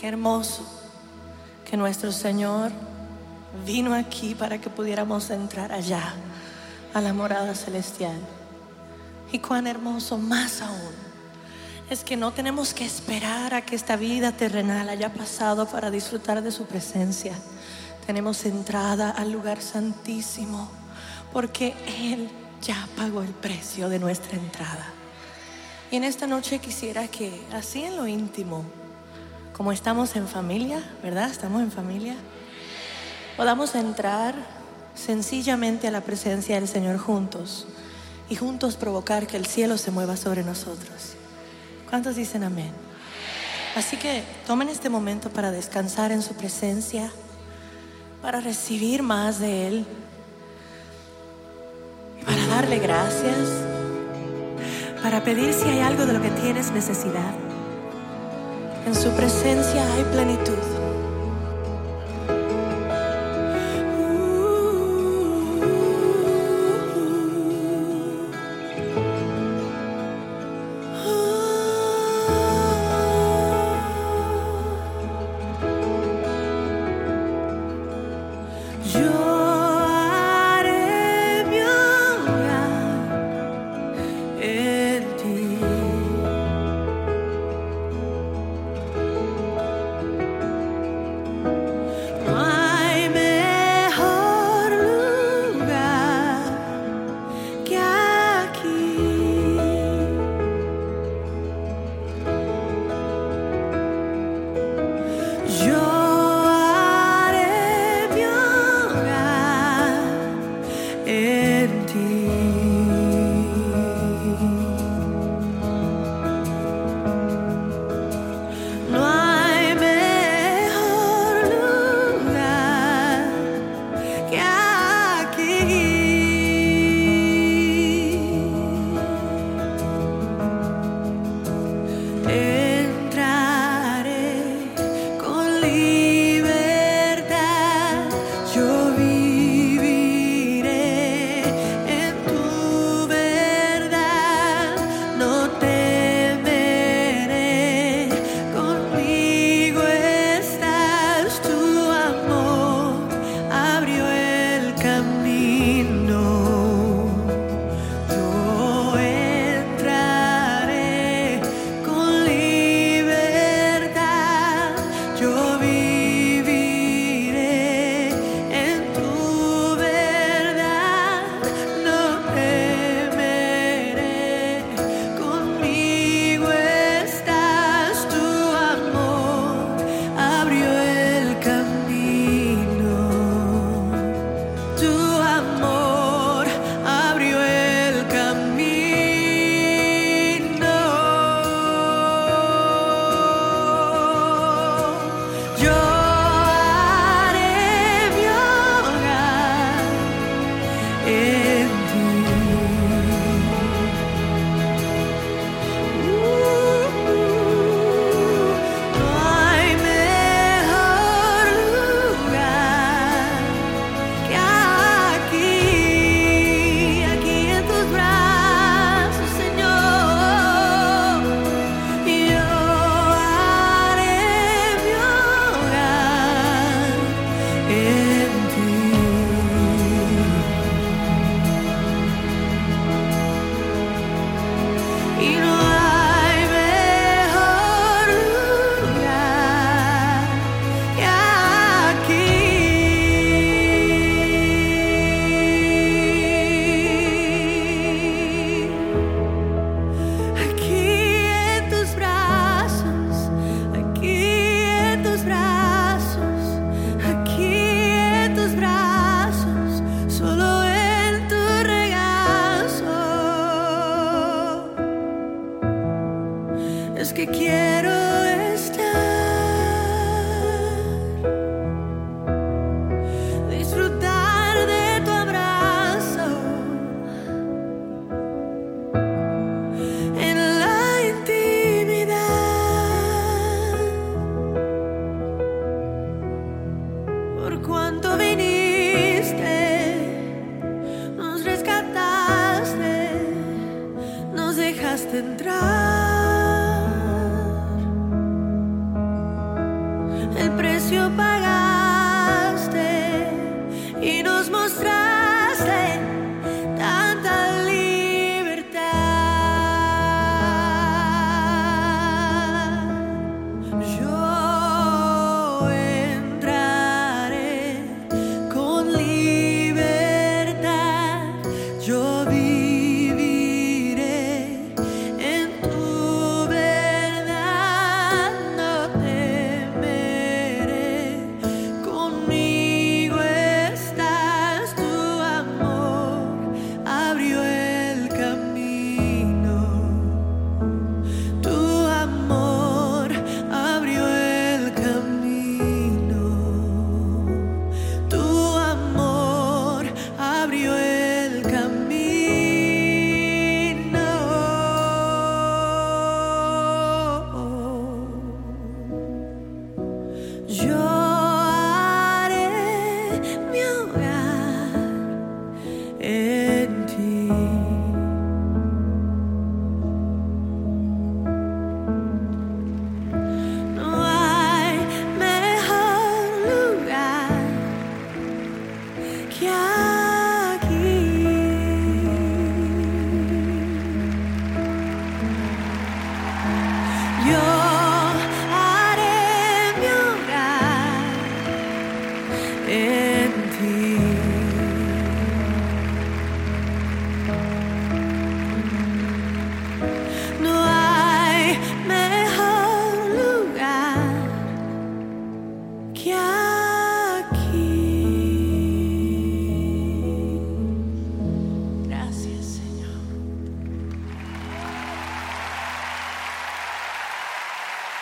Qué hermoso que nuestro Señor vino aquí para que pudiéramos entrar allá a la morada celestial. Y cuán hermoso más aún es que no tenemos que esperar a que esta vida terrenal haya pasado para disfrutar de su presencia. Tenemos entrada al lugar santísimo porque Él ya pagó el precio de nuestra entrada. Y en esta noche quisiera que así en lo íntimo, como estamos en familia, ¿verdad? Estamos en familia, podamos entrar sencillamente a la presencia del Señor juntos y juntos provocar que el cielo se mueva sobre nosotros. ¿Cuántos dicen amén? Así que tomen este momento para descansar en su presencia, para recibir más de Él, para darle gracias, para pedir si hay algo de lo que tienes necesidad. En su presencia hay plenitud. Por cuanto viniste, nos rescataste, nos dejaste entrar. El precio para hết thì no ai mê hơn lugar que aqui yo haré mi Yeah.